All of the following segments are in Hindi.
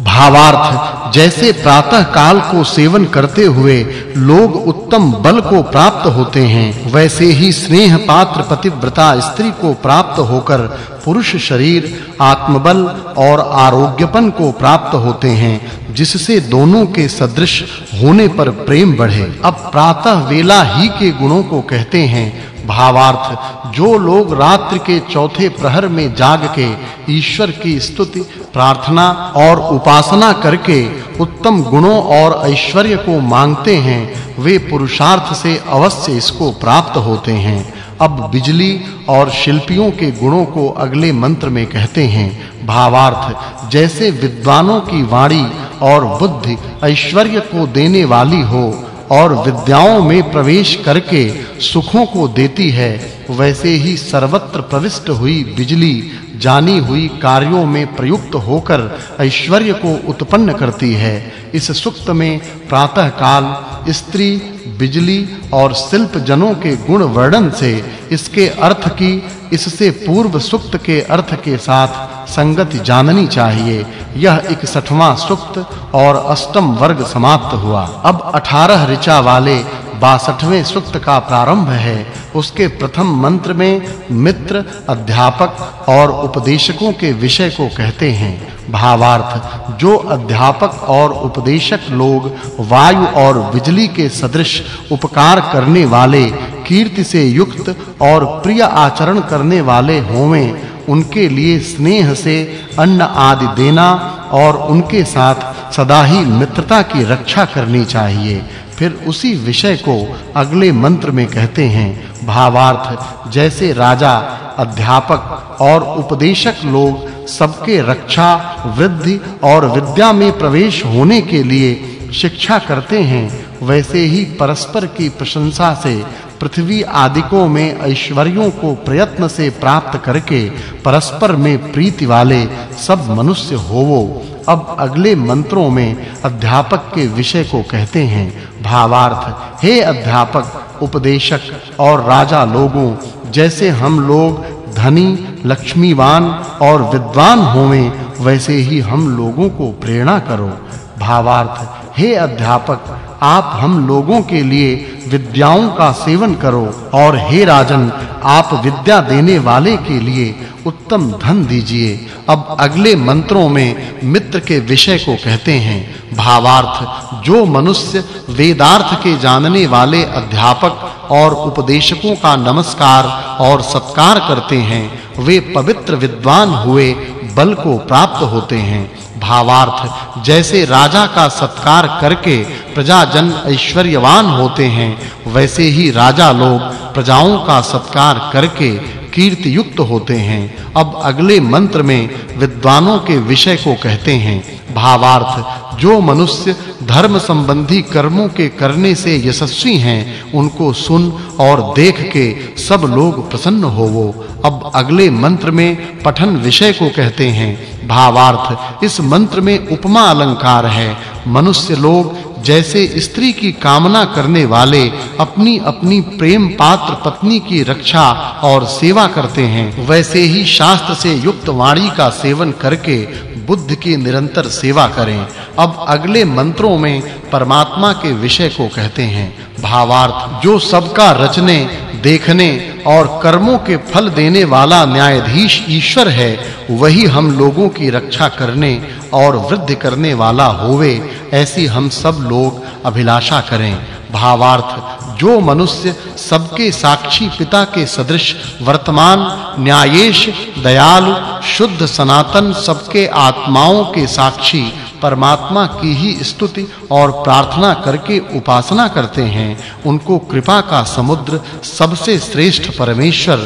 भावार्थ, जैसे प्रातः काल को सेवन करते हुए लोग उत्तम बल को प्राप्त होते हैं, वैसे ही स्नेह पात्र पतिव्रता स्त्री को प्राप्त होकर पुरुष शरीर, आत्मबल और आरोग्यपन को प्राप्त होते हैं, जिससे दोनों के सदृश होने पर प्रेम बढ़े। अब प्रातः वेला ही के गुणों को कहते हैं भावार्थ, जो लोग रात्रि के चौथे प्रहर में जाग के ईश्वर की स्तुति, प्रार्थना और उपासना करके उत्तम गुणों और ऐश्वर्य को मांगते हैं, वे पुरुषार्थ से अवश्य इसको प्राप्त होते हैं। अब बिजली और शिल्पियों के गुणों को अगले मंत्र में कहते हैं, भावार्थ, जैसे विद्वानों की वाणी और बुद्धि ऐश्वर्य को देने वाली हो और विद्याओं में प्रवेश करके सुखों को देती है, वैसे ही सर्वत्र प्रविष्ट हुई बिजली जानी हुई कार्यों में प्रयुक्त होकर ऐश्वर्य को उत्पन्न करती है। इस सुक्त में प्रातः काल स्त्री, बिजली और शिल्प जनों के गुण वर्णन से इसके अर्थ की, इससे पूर्व सुक्त के अर्थ के साथ संगति जाननी चाहिए। यह 61वां सुक्त और अष्टम वर्ग समाप्त हुआ। अब 18 ऋचा वाले 62वें सूक्त का प्रारंभ है। उसके प्रथम मंत्र में मित्र, अध्यापक और उपदेशकों के विषय को कहते हैं। भावार्थ, जो अध्यापक और उपदेशक लोग वायु और बिजली के सदृश उपकार करने वाले, कीर्ति से युक्त और प्रिय आचरण करने वाले होवें, उनके लिए स्नेह से अन्न आदि देना और उनके साथ सदा ही मित्रता की रक्षा करनी चाहिए। फिर उसी विषय को अगले मंत्र में कहते हैं, भावार्थ, जैसे राजा, अध्यापक और उपदेशक लोग सबके रक्षा, वृद्धि और विद्या में प्रवेश होने के लिए शिक्षा करते हैं वैसे ही परस्पर की प्रशंसा से पृथ्वी आदिकों में ऐश्वर्यों को प्रयत्न से प्राप्त करके परस्पर में प्रीति वाले सब मनुष्य होवो। अब अगले मंत्रों में अध्यापक के विषय को कहते हैं। भावार्थ, हे अध्यापक, उपदेशक और राजा लोगों, जैसे हम लोग धनी, लक्ष्मीवान और विद्वान होवें, वैसे ही हम लोगों को प्रेरणा करो। भावार्थ, हे अध्यापक आप हम लोगों के लिए विद्याओं का सेवन करो और हे राजन, आप विद्या देने वाले के लिए उत्तम धन दीजिए। अब अगले मंत्रों में मित्र के विषय को कहते हैं। भावार्थ, जो मनुष्य वेदार्थ के जानने वाले अध्यापक और उपदेशकों का नमस्कार और सत्कार करते हैं, वे पवित्र विद्वान हुए बल को प्राप्त होते हैं। भावार्थ, जैसे राजा का सत्कार करके प्रजाजन ऐश्वर्यवान होते हैं, वैसे ही राजा लोग प्रजाओं का सत्कार करके कीर्ति युक्त होते हैं। अब अगले मंत्र में विद्वानों के विषय को कहते हैं, भावार्थ जो मनुष्य धर्म संबंधी कर्मों के करने से यशस्वी हैं, उनको सुन और देख के सब लोग प्रसन्न होवो। अब अगले मंत्र में पठन विषय को कहते हैं। भावार्थ, इस मंत्र में उपमा अलंकार है। मनुष्य लोग जैसे स्त्री की कामना करने वाले अपनी अपनी प्रेम पात्र पत्नी की रक्षा और सेवा करते हैं। वैसे ही शास्त्र से युक्त वाणी का सेवन करके बुद्ध की निरंतर सेवा करें। अब अगले मंत्रों में परमात्मा के विषय को कहते हैं। भावार्थ, जो सबका रचने, देखने और कर्मों के फल देने वाला न्यायाधीश ईश्वर है, वही हम लोगों की रक्षा करने और वृद्धि करने वाला होवे, ऐसी हम सब लोग अभिलाषा करें। भावार्थ, जो मनुष्य सबके साक्षी पिता के सदृश, वर्तमान, न्यायेश, दयालु, शुद्ध सनातन सबके आत्माओं के साक्षी परमात्मा की ही स्तुति और प्रार्थना करके उपासना करते हैं, उनको कृपा का समुद्र, सबसे श्रेष्ठ परमेश्वर,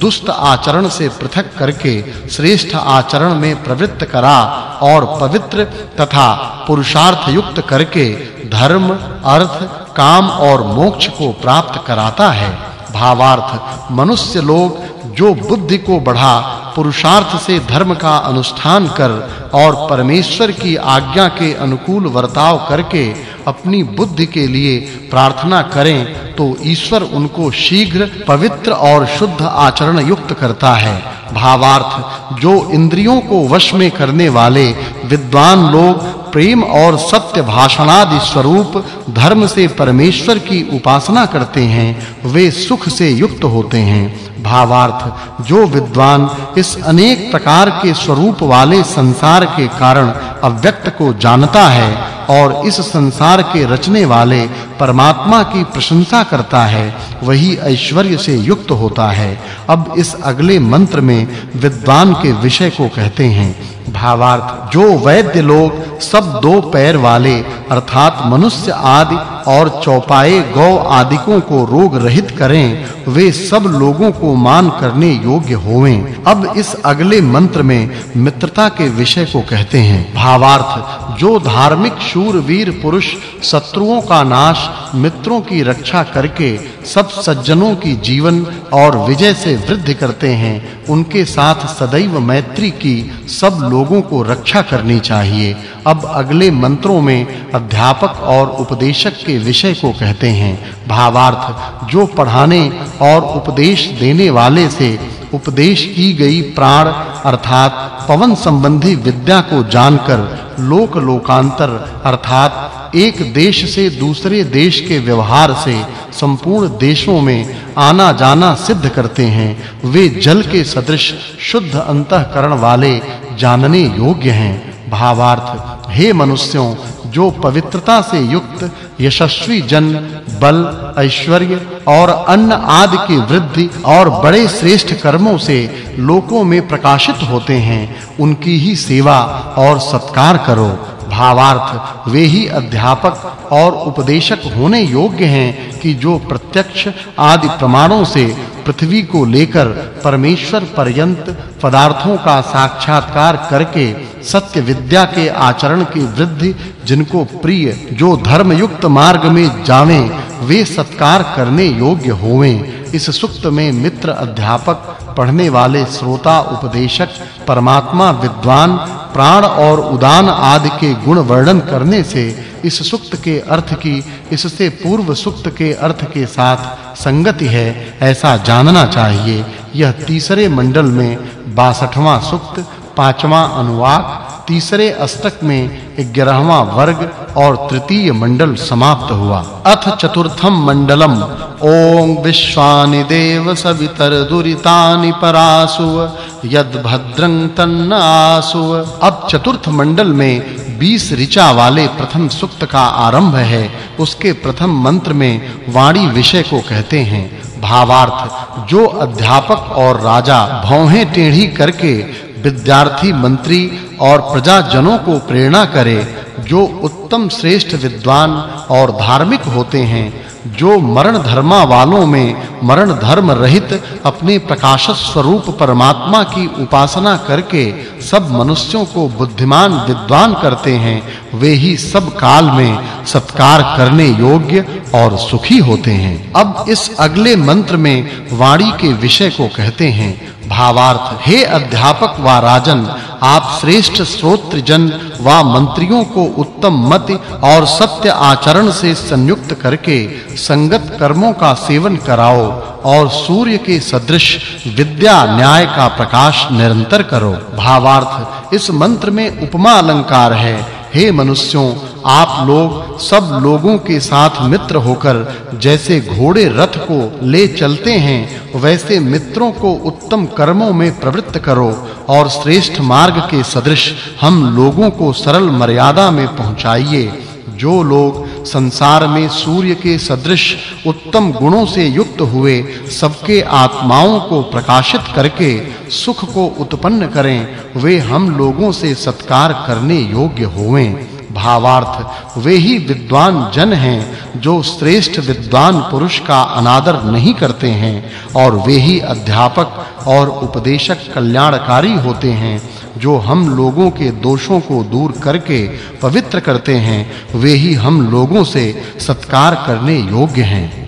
दुष्ट आचरण से पृथक करके श्रेष्ठ आचरण में प्रवृत्त करा और पवित्र तथा पुरुषार्थ युक्त करके धर्म, अर्थ, काम और मोक्ष को प्राप्त कराता है। भावार्थ। मनुष्य लोग जो बुद्धि को बढ़ा, पुरुषार्थ से धर्म का अनुष्ठान कर और परमेश्वर की आज्ञा के अनुकूल वर्ताव करके अपनी बुद्धि के लिए प्रार्थना करें तो ईश्वर उनको शीघ्र पवित्र और शुद्ध आचरण युक्त करता है। भावार्थ, जो इंद्रियों को वश में करने वाले विद्वान लोग प्रेम और सत्य भाषणादि स्वरूप धर्म से परमेश्वर की उपासना करते हैं, वे सुख से युक्त होते हैं। भावार्थ, जो विद्वान इस अनेक प्रकार के स्वरूप वाले संसार के कारण अव्यक्त को जानता है और इस संसार के रचने वाले परमात्मा की प्रशंसा करता है, वही ऐश्वर्य से युक्त होता है। अब इस अगले मंत्र में विद्वान के विषय को कहते हैं। भावार्थ। जो वैद्य लोग सब दो पैर वाले अर्थात मनुष्य आदि और चौपाए गौ आदिकों को रोग रहित करें, वे सब लोगों को मान करने योग्य होवें। अब इस अगले मंत्र में मित्रता के विषय को कहते हैं। भावार्थ, जो धार्मिक शूरवीर पुरुष शत्रुओं का नाश, मित्रों की रक्षा करके सब सज्जनों की जीवन और विजय से वृद्धि करते हैं, उनके साथ सदैव मैत्री की सब लोगों को रक्षा करनी चाहिए। अब अगले मंत्रों में अध्यापक और उपदेशक के विषय को कहते हैं। भावार्थ, जो पढ़ाने और उपदेश देने वाले से उपदेश की गई प्राण, अर्थात पवन संबंधी विद्या को जानकर लोक लोकांतर अर्थात एक देश से दूसरे देश के व्यवहार से संपूर्ण देशों में आना जाना सिद्ध करते हैं। वे जल के सदृश, शुद्ध अंतःकरण वाले जानने योग्य हैं। भावार्थ, हे मनुष्यों जो पवित्रता से युक्त यशस्वी जन, बल, ऐश्वर्य और अन्न आदि की वृद्धि और बड़े श्रेष्ठ कर्मों से लोकों में प्रकाशित होते हैं, उनकी ही सेवा और सत्कार करो। भावार्थ, वे ही अध्यापक और उपदेशक होने योग्य हैं कि जो प्रत्यक्ष आदि प्रमाणों से पृथ्वी को लेकर परमेश्वर पर्यंत पदार्थों का साक्षात्कार करके सत्य विद्या के आचरण की वृद्धि जिनको प्रिय, जो धर्म युक्त मार्ग में जावें वे सत्कार करने योग्य होवें। इस सुक्त में मित्र अध्यापक, पढ़ने वाले श्रोता, उपदेशक, परमात्मा विद्वान प्राण और उदान आदि के गुण वर्णन करने से इस सुक्त के अर्थ की, इससे पूर्व सुक्त के अर्थ के साथ संगति है, ऐसा जानना चाहिए। यह तीसरे मंडल में 62वां सुक्त, पांचवां अनुवाक, तीसरे अष्टक में 11वां वर्ग और तृतीय मंडल समाप्त हुआ। अथ चतुर्थम मंडलम। ओम विश्वानि देव सवितर दुरितानि परासु। यद भद्रं तन्नासु अब चतुर्थ मंडल में 20 ऋचा वाले प्रथम सुक्त का आरंभ है। उसके प्रथम मंत्र में वाणी विषय को कहते हैं। भावार्थ, जो अध्यापक और राजा भौहें टेढ़ी करके विद्यार्थी मंत्री और प्रजाजनों को प्रेरणा करे जो उत्तम श्रेष्ठ विद्वान और धार्मिक होते हैं, जो मरण धर्मा वालों में मरण धर्म रहित अपने प्रकाशक स्वरूप परमात्मा की उपासना करके सब मनुष्यों को बुद्धिमान विद्वान करते हैं, वे ही सब काल में सत्कार करने योग्य और सुखी होते हैं। अब इस अगले मंत्र में वाणी के विषय को कहते हैं, भावार्थ, हे अध्यापक व राजन आप श्रेष्ठ श्रोत्र जन व मंत्रियों को उत्तम मत और सत्य आचरण से संयुक्त करके संगत कर्मों का सेवन कराओ और सूर्य के सदृश विद्या न्याय का प्रकाश निरंतर करो। भावार्थ, इस मंत्र में उपमा अलंकार है। हे मनुष्यों, आप लोग सब लोगों के साथ मित्र होकर जैसे घोड़े रथ को ले चलते हैं, वैसे मित्रों को उत्तम कर्मों में प्रवृत्त करो और श्रेष्ठ मार्ग के सदृश हम लोगों को सरल मर्यादा में पहुंचाइए। जो लोग संसार में सूर्य के सदृश उत्तम गुणों से युक्त हुए सबके आत्माओं को प्रकाशित करके सुख को उत्पन्न करें, वे हम लोगों से सत्कार करने योग्य होवें। भावार्थ, वे ही विद्वान जन हैं, जो श्रेष्ठ विद्वान पुरुष का अनादर नहीं करते हैं, और वे ही अध्यापक और उपदेशक कल्याणकारी होते हैं। जो हम लोगों के दोषों को दूर करके पवित्र करते हैं, वे ही हम लोगों से सत्कार करने योग्य हैं।